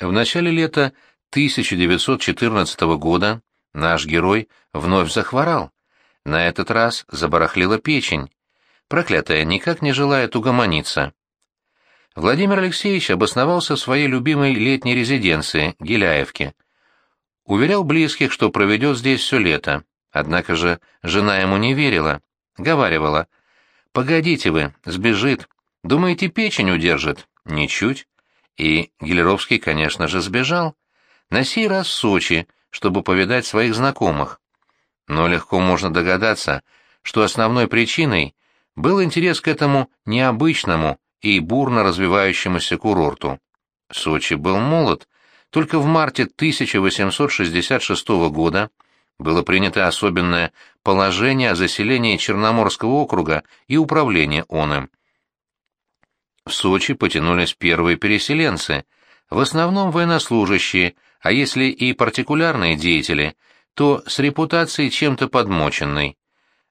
В начале лета 1914 года наш герой вновь захворал. На этот раз забарахлила печень. Проклятая никак не желает угомониться. Владимир Алексеевич обосновался в своей любимой летней резиденции, Геляевке. Уверял близких, что проведет здесь все лето. Однако же жена ему не верила. Говаривала. «Погодите вы, сбежит. Думаете, печень удержит?» «Ничуть». И Гелеровский, конечно же, сбежал. На сей раз в Сочи, чтобы повидать своих знакомых. Но легко можно догадаться, что основной причиной был интерес к этому необычному и бурно развивающемуся курорту. Сочи был молод, только в марте 1866 года было принято особенное положение о заселении Черноморского округа и управлении он им. В Сочи потянулись первые переселенцы, в основном военнослужащие, а если и партикулярные деятели, то с репутацией чем-то подмоченной.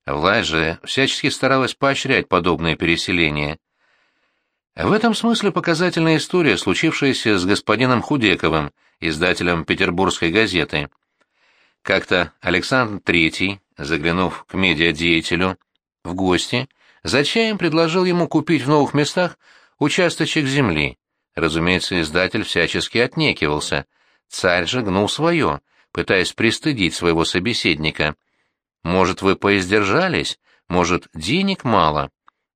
Власть же всячески старалась поощрять подобные переселения. В этом смысле показательная история, случившаяся с господином Худековым, издателем Петербургской газеты. Как-то Александр III, заглянув к медиадеятелю в гости, за чаем предложил ему купить в новых местах участочек земли. Разумеется, издатель всячески отнекивался. Царь же гнул свое, пытаясь пристыдить своего собеседника. «Может, вы поиздержались? Может, денег мало?»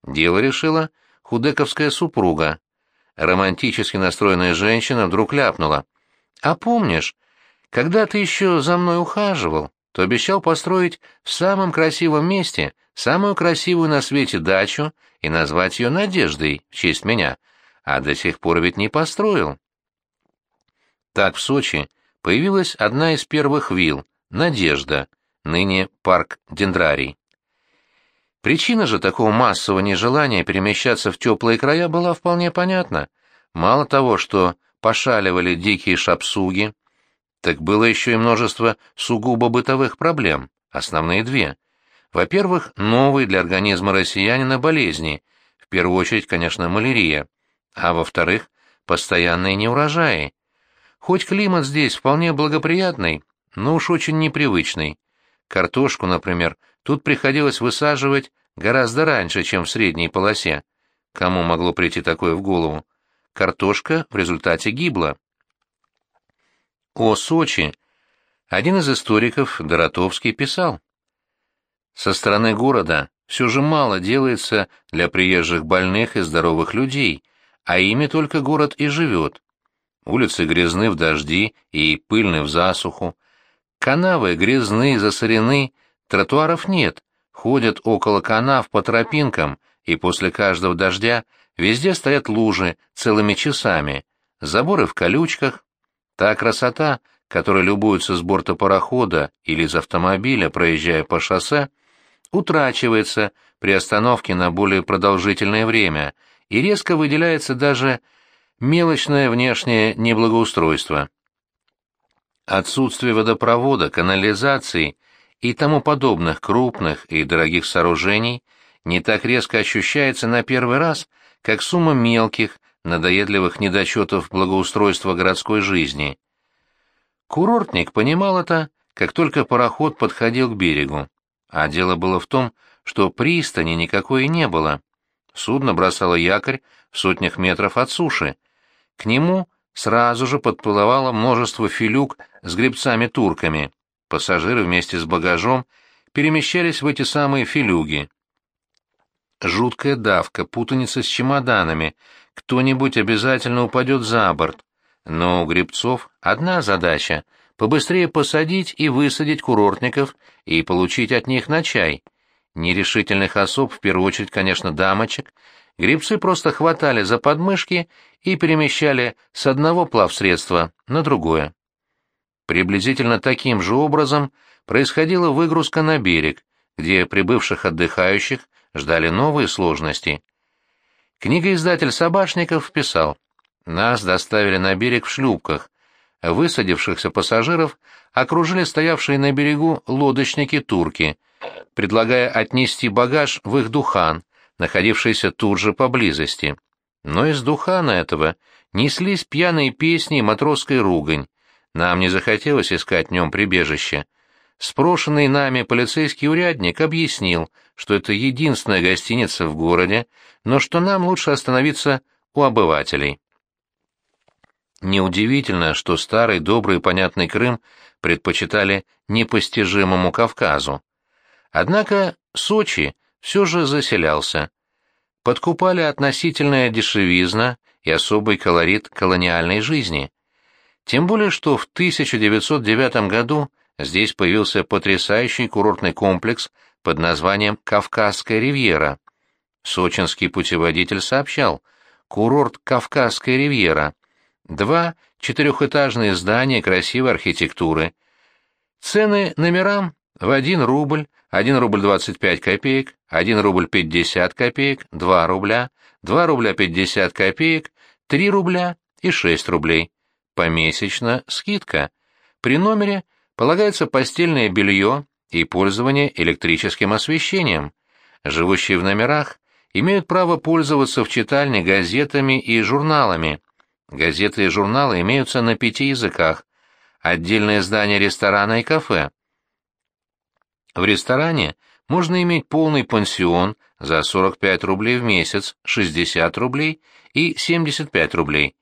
Дело решила худековская супруга. Романтически настроенная женщина вдруг ляпнула. «А помнишь, когда ты еще за мной ухаживал, то обещал построить в самом красивом месте самую красивую на свете дачу и назвать ее Надеждой в честь меня, а до сих пор ведь не построил». Так в Сочи появилась одна из первых вилл — «Надежда», ныне парк Дендрарий. Причина же такого массового нежелания перемещаться в теплые края была вполне понятна. Мало того, что пошаливали дикие шапсуги, так было еще и множество сугубо бытовых проблем, основные две. Во-первых, новые для организма россиянина болезни, в первую очередь, конечно, малярия, а во-вторых, постоянные неурожаи. Хоть климат здесь вполне благоприятный, но уж очень непривычный. Картошку, например, тут приходилось высаживать гораздо раньше, чем в средней полосе. Кому могло прийти такое в голову? Картошка в результате гибла. О Сочи один из историков, Доротовский, писал. Со стороны города все же мало делается для приезжих больных и здоровых людей, а ими только город и живет. Улицы грязны в дожди и пыльны в засуху, Канавы грязны, засорены, тротуаров нет, ходят около канав по тропинкам, и после каждого дождя везде стоят лужи целыми часами, заборы в колючках. Та красота, которой любуются с борта парохода или из автомобиля, проезжая по шоссе, утрачивается при остановке на более продолжительное время и резко выделяется даже мелочное внешнее неблагоустройство. Отсутствие водопровода, канализации и тому подобных крупных и дорогих сооружений не так резко ощущается на первый раз, как сумма мелких, надоедливых недочетов благоустройства городской жизни. Курортник понимал это, как только пароход подходил к берегу. А дело было в том, что пристани никакой и не было. Судно бросало якорь в сотнях метров от суши. К нему сразу же подплывало множество филюк с гребцами-турками. Пассажиры вместе с багажом перемещались в эти самые филюги. Жуткая давка, путаница с чемоданами. Кто-нибудь обязательно упадет за борт. Но у гребцов одна задача — побыстрее посадить и высадить курортников и получить от них на чай. Нерешительных особ, в первую очередь, конечно, дамочек, Грибцы просто хватали за подмышки и перемещали с одного плавсредства на другое. Приблизительно таким же образом происходила выгрузка на берег, где прибывших отдыхающих ждали новые сложности. Книгоиздатель Собашников писал, «Нас доставили на берег в шлюпках. Высадившихся пассажиров окружили стоявшие на берегу лодочники-турки, предлагая отнести багаж в их духан, находившийся тут же поблизости. Но из Духана этого неслись пьяные песни и матросская ругань. Нам не захотелось искать в нем прибежище. Спрошенный нами полицейский урядник объяснил, что это единственная гостиница в городе, но что нам лучше остановиться у обывателей. Неудивительно, что старый, добрый и понятный Крым предпочитали непостижимому Кавказу. Однако Сочи все же заселялся. Подкупали относительная дешевизна и особый колорит колониальной жизни. Тем более, что в 1909 году здесь появился потрясающий курортный комплекс под названием «Кавказская ривьера». Сочинский путеводитель сообщал, курорт «Кавказская ривьера», два четырехэтажные здания красивой архитектуры. Цены номерам в 1 рубль, 1 рубль 25 копеек, 1 рубль 50 копеек, 2 рубля, 2 рубля 50 копеек, 3 рубля и 6 рублей. Помесячно скидка. При номере полагается постельное белье и пользование электрическим освещением. Живущие в номерах имеют право пользоваться в читальне газетами и журналами. Газеты и журналы имеются на пяти языках. Отдельное здание ресторана и кафе. В ресторане можно иметь полный пансион за 45 рублей в месяц, 60 рублей и 75 рублей.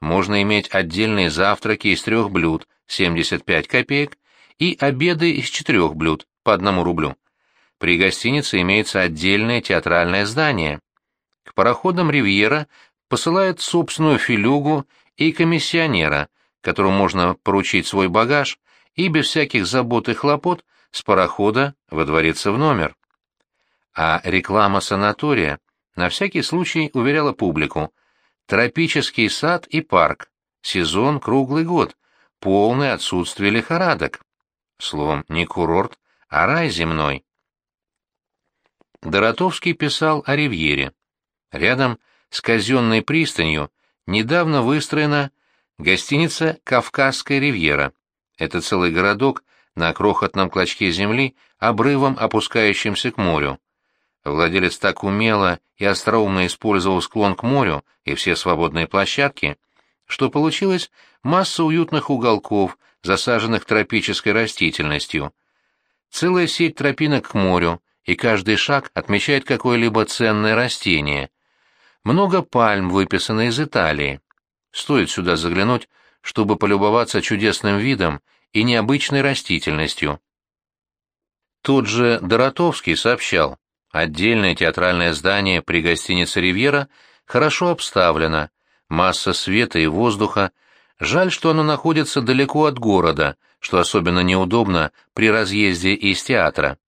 Можно иметь отдельные завтраки из трех блюд, 75 копеек, и обеды из четырех блюд, по одному рублю. При гостинице имеется отдельное театральное здание. К пароходам «Ривьера» посылает собственную филюгу и комиссионера, которому можно поручить свой багаж и без всяких забот и хлопот с парохода водвориться в номер. А реклама санатория на всякий случай уверяла публику. Тропический сад и парк, сезон круглый год, полное отсутствие лихорадок. Словом, не курорт, а рай земной. Доротовский писал о ривьере. Рядом с казенной пристанью недавно выстроена гостиница «Кавказская ривьера». Это целый городок на крохотном клочке земли, обрывом опускающимся к морю. Владелец так умело и остроумно использовал склон к морю и все свободные площадки, что получилась масса уютных уголков, засаженных тропической растительностью. Целая сеть тропинок к морю, и каждый шаг отмечает какое-либо ценное растение. Много пальм выписано из Италии. Стоит сюда заглянуть, чтобы полюбоваться чудесным видом и необычной растительностью. Тот же Доротовский сообщал, отдельное театральное здание при гостинице «Ривьера» хорошо обставлено, масса света и воздуха, жаль, что оно находится далеко от города, что особенно неудобно при разъезде из театра.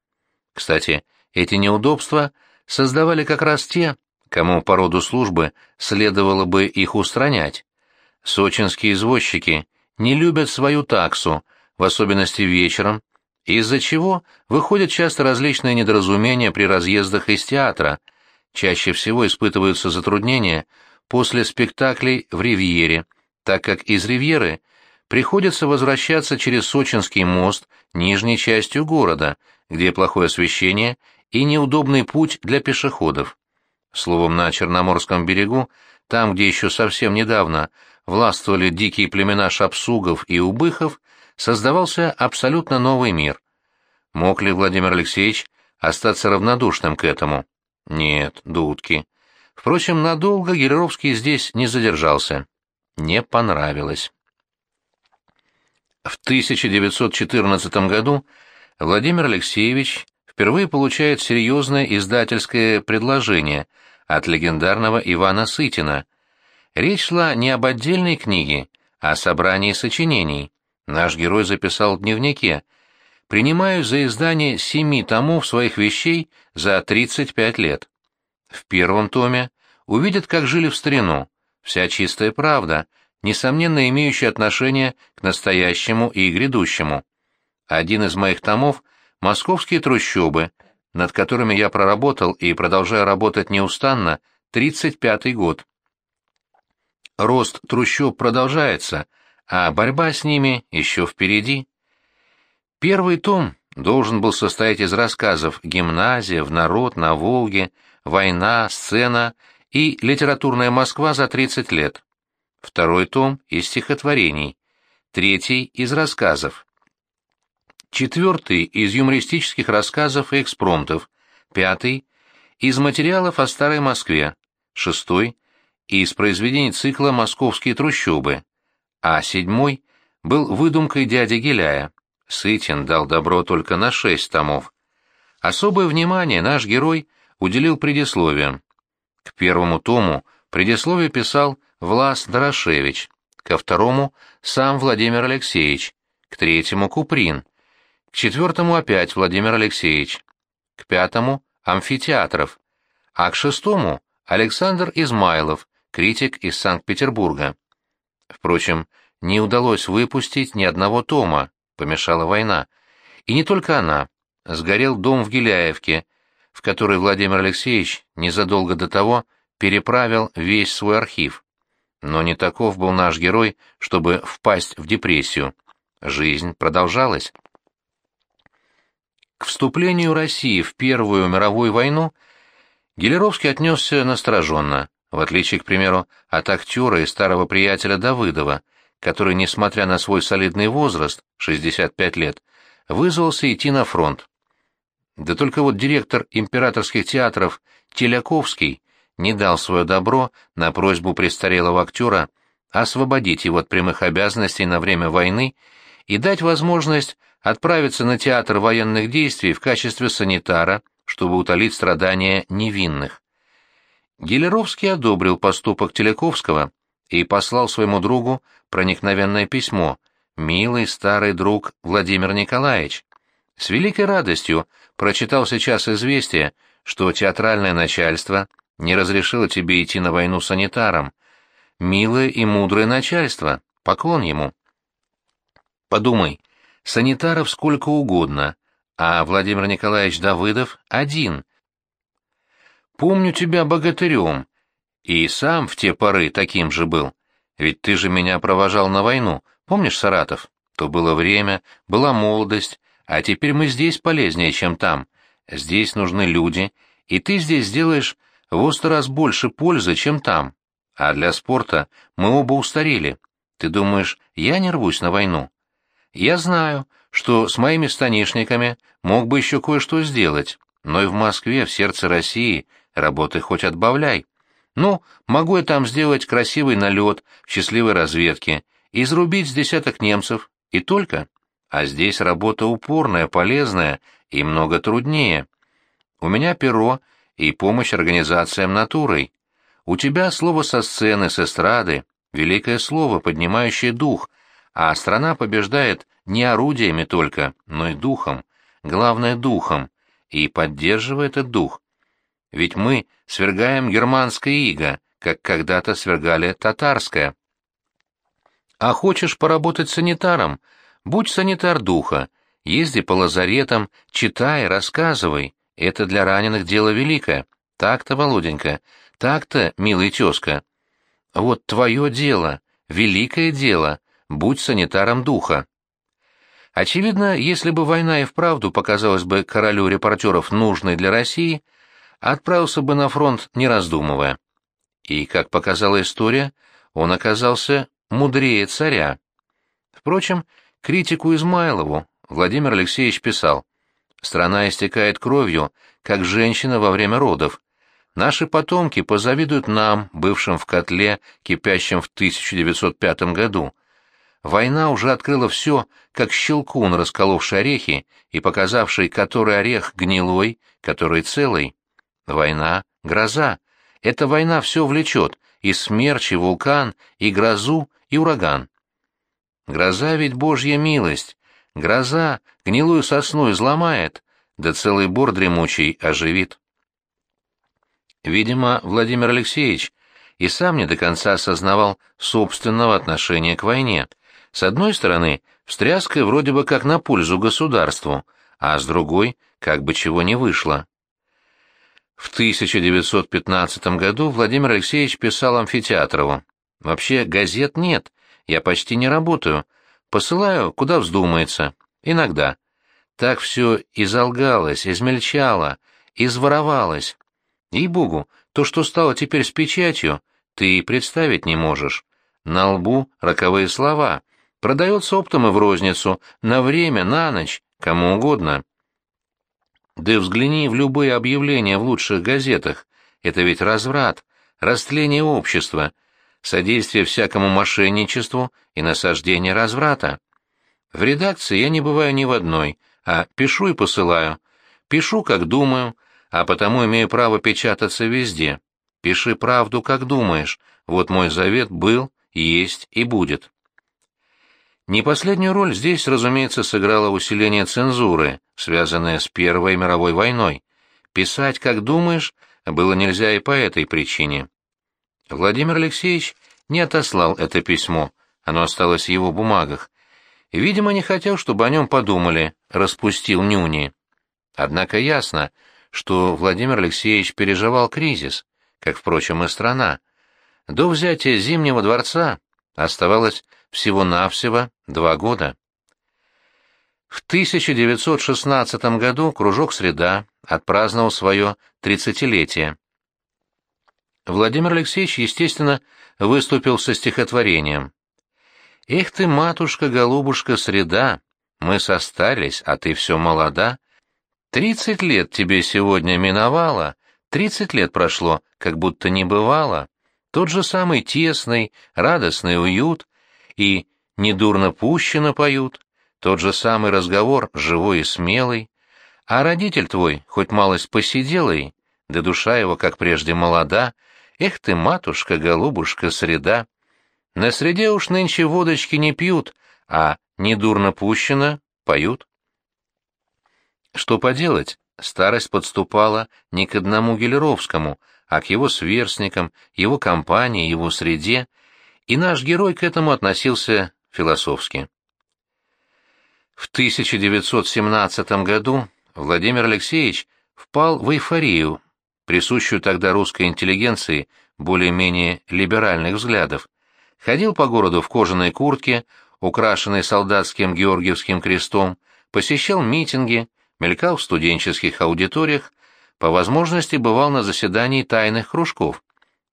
Кстати, эти неудобства создавали как раз те, кому по роду службы следовало бы их устранять. Сочинские извозчики не любят свою таксу, в особенности вечером, из-за чего выходят часто различные недоразумения при разъездах из театра. Чаще всего испытываются затруднения после спектаклей в Ривьере, так как из Ривьеры приходится возвращаться через Сочинский мост нижней частью города, где плохое освещение и неудобный путь для пешеходов. Словом, на Черноморском берегу, там, где еще совсем недавно властвовали дикие племена шапсугов и убыхов, создавался абсолютно новый мир. Мог ли Владимир Алексеевич остаться равнодушным к этому? Нет, дудки. Впрочем, надолго Гелеровский здесь не задержался. Не понравилось. В 1914 году Владимир Алексеевич впервые получает серьезное издательское предложение от легендарного Ивана Сытина. Речь шла не об отдельной книге, а о собрании сочинений. Наш герой записал в дневнике «Принимаю за издание семи томов своих вещей за 35 лет». В первом томе увидят, как жили в старину, вся чистая правда, несомненно имеющая отношение к настоящему и грядущему. Один из моих томов — «Московские трущобы», над которыми я проработал и продолжаю работать неустанно 35-й год. Рост трущоб продолжается — а борьба с ними еще впереди. Первый том должен был состоять из рассказов «Гимназия», «В народ», «На Волге», «Война», «Сцена» и «Литературная Москва за 30 лет». второй том из стихотворений, третий из рассказов, четвертый из юмористических рассказов и экспромтов, пятый из материалов о Старой Москве, шестой из произведений цикла «Московские трущобы», а седьмой был выдумкой дяди Геляя. Сытин дал добро только на шесть томов. Особое внимание наш герой уделил предисловиям. К первому тому предисловие писал Влас Дорошевич, ко второму — сам Владимир Алексеевич, к третьему — Куприн, к четвертому опять Владимир Алексеевич, к пятому — Амфитеатров, а к шестому — Александр Измайлов, критик из Санкт-Петербурга. Впрочем, не удалось выпустить ни одного тома, помешала война. И не только она. Сгорел дом в Геляевке, в который Владимир Алексеевич незадолго до того переправил весь свой архив. Но не таков был наш герой, чтобы впасть в депрессию. Жизнь продолжалась. К вступлению России в Первую мировую войну Гелеровский отнесся настороженно, в отличие, к примеру, от актера и старого приятеля Давыдова, который, несмотря на свой солидный возраст, 65 лет, вызвался идти на фронт. Да только вот директор императорских театров Теляковский не дал свое добро на просьбу престарелого актера освободить его от прямых обязанностей на время войны и дать возможность отправиться на театр военных действий в качестве санитара, чтобы утолить страдания невинных. Гелеровский одобрил поступок Теляковского и послал своему другу проникновенное письмо «Милый старый друг Владимир Николаевич». С великой радостью прочитал сейчас известие, что театральное начальство не разрешило тебе идти на войну санитаром. Милое и мудрое начальство, поклон ему. Подумай, санитаров сколько угодно, а Владимир Николаевич Давыдов один. Помню тебя богатырем, и сам в те поры таким же был. Ведь ты же меня провожал на войну, помнишь, Саратов? То было время, была молодость, а теперь мы здесь полезнее, чем там. Здесь нужны люди, и ты здесь сделаешь в сто раз больше пользы, чем там. А для спорта мы оба устарели. Ты думаешь, я не рвусь на войну? Я знаю, что с моими станишниками мог бы еще кое-что сделать, но и в Москве, в сердце России, работы хоть отбавляй. Ну, могу я там сделать красивый налет в счастливой разведке, изрубить с десяток немцев, и только. А здесь работа упорная, полезная и много труднее. У меня перо и помощь организациям натурой. У тебя слово со сцены, с эстрады, великое слово, поднимающее дух, а страна побеждает не орудиями только, но и духом, главное духом, и поддерживает этот дух. Ведь мы свергаем германское иго, как когда-то свергали татарское. А хочешь поработать санитаром? Будь санитар духа, езди по лазаретам, читай, рассказывай. Это для раненых дело великое. Так-то, Володенька, так-то, милый тезка. Вот твое дело, великое дело, будь санитаром духа. Очевидно, если бы война и вправду показалась бы королю репортеров нужной для России, отправился бы на фронт, не раздумывая. И, как показала история, он оказался мудрее царя. Впрочем, критику Измайлову Владимир Алексеевич писал, «Страна истекает кровью, как женщина во время родов. Наши потомки позавидуют нам, бывшим в котле, кипящем в 1905 году. Война уже открыла все, как щелкун, расколовший орехи и показавший, который орех гнилой, который целый. Война — гроза. Эта война все влечет, и смерч, и вулкан, и грозу, и ураган. Гроза ведь божья милость. Гроза гнилую сосну изломает, да целый бор дремучий оживит. Видимо, Владимир Алексеевич и сам не до конца осознавал собственного отношения к войне. С одной стороны, встряска вроде бы как на пользу государству, а с другой, как бы чего не вышло. В 1915 году Владимир Алексеевич писал Амфитеатрову. «Вообще газет нет, я почти не работаю. Посылаю, куда вздумается. Иногда. Так все изолгалось, измельчало, изворовалось. И-богу, то, что стало теперь с печатью, ты и представить не можешь. на лбу роковые слова, продается оптом и в розницу, на время, на ночь, кому угодно. Да взгляни в любые объявления в лучших газетах, это ведь разврат, растление общества, содействие всякому мошенничеству и насаждение разврата. В редакции я не бываю ни в одной, а пишу и посылаю. Пишу, как думаю, а потому имею право печататься везде. Пиши правду, как думаешь. Вот мой завет был, есть и будет. Не последнюю роль здесь, разумеется, сыграло усиление цензуры, связанное с Первой мировой войной. Писать, как думаешь, было нельзя и по этой причине. Владимир Алексеевич не отослал это письмо, оно осталось в его бумагах. Видимо, не хотел, чтобы о нем подумали, распустил нюни. Однако ясно, что Владимир Алексеевич переживал кризис, как, впрочем, и страна. До взятия Зимнего дворца оставалось всего-навсего два года. В 1916 году кружок «Среда» отпраздновал свое тридцатилетие. Владимир Алексеевич, естественно, выступил со стихотворением. «Эх ты, матушка-голубушка, среда, мы состарились, а ты все молода. Тридцать лет тебе сегодня миновало, тридцать лет прошло, как будто не бывало. Тот же самый тесный, радостный уют и недурно пущено поют, тот же самый разговор, живой и смелый. А родитель твой, хоть малость посиделый, да душа его, как прежде, молода, Эх ты, матушка, голубушка, среда! На среде уж нынче водочки не пьют, а недурно пущено поют. Что поделать, старость подступала не к одному Гелеровскому, а к его сверстникам, его компании, его среде, и наш герой к этому относился философски. В 1917 году Владимир Алексеевич впал в эйфорию присущую тогда русской интеллигенции более-менее либеральных взглядов, ходил по городу в кожаной куртке, украшенной солдатским георгиевским крестом, посещал митинги, мелькал в студенческих аудиториях, по возможности бывал на заседании тайных кружков.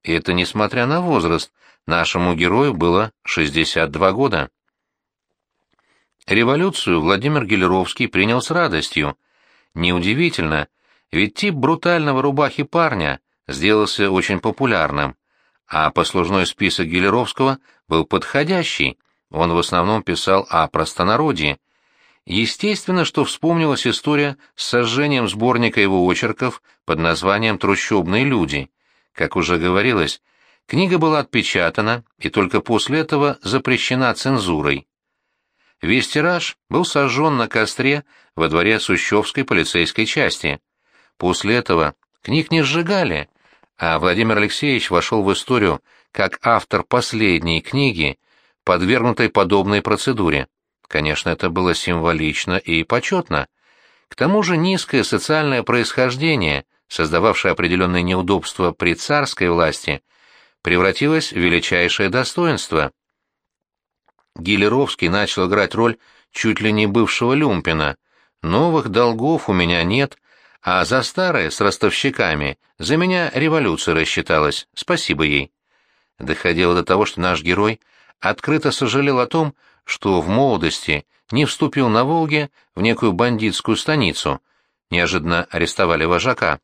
И это несмотря на возраст, нашему герою было 62 года. Революцию Владимир Гелеровский принял с радостью. Неудивительно, ведь тип брутального рубахи парня сделался очень популярным, а послужной список Гелеровского был подходящий, он в основном писал о простонародье. Естественно, что вспомнилась история с сожжением сборника его очерков под названием «Трущобные люди». Как уже говорилось, книга была отпечатана и только после этого запрещена цензурой. Весь тираж был сожжен на костре во дворе Сущевской полицейской части. После этого книг не сжигали, а Владимир Алексеевич вошел в историю как автор последней книги, подвергнутой подобной процедуре. Конечно, это было символично и почетно. К тому же низкое социальное происхождение, создававшее определенные неудобства при царской власти, превратилось в величайшее достоинство. Гилеровский начал играть роль чуть ли не бывшего люмпина. «Новых долгов у меня нет, а за старое с ростовщиками за меня революция рассчиталась, спасибо ей. Доходило до того, что наш герой открыто сожалел о том, что в молодости не вступил на Волге в некую бандитскую станицу, неожиданно арестовали вожака,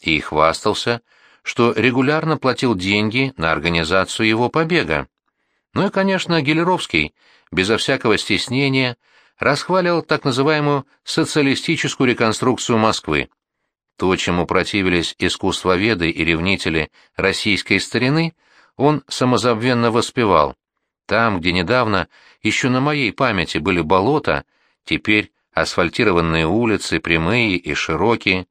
и хвастался, что регулярно платил деньги на организацию его побега. Ну и, конечно, Гелеровский, безо всякого стеснения, расхваливал так называемую социалистическую реконструкцию Москвы. То, чему противились искусствоведы и ревнители российской старины, он самозабвенно воспевал. Там, где недавно еще на моей памяти были болота, теперь асфальтированные улицы, прямые и широкие,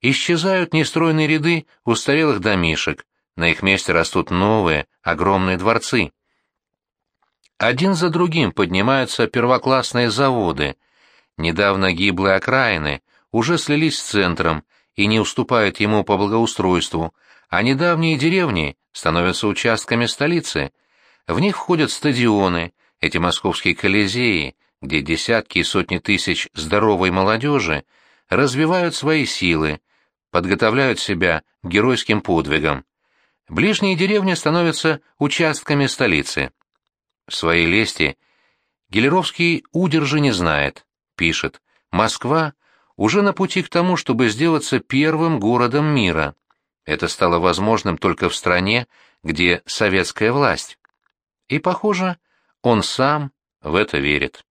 исчезают нестройные ряды устарелых домишек, на их месте растут новые, огромные дворцы. Один за другим поднимаются первоклассные заводы. Недавно гиблые окраины уже слились с центром, и не уступают ему по благоустройству, а недавние деревни становятся участками столицы. В них входят стадионы, эти московские колизеи, где десятки и сотни тысяч здоровой молодежи развивают свои силы, подготовляют себя к геройским подвигам. Ближние деревни становятся участками столицы. Своей лести Гелеровский удержи не знает, пишет. Москва уже на пути к тому, чтобы сделаться первым городом мира. Это стало возможным только в стране, где советская власть. И, похоже, он сам в это верит.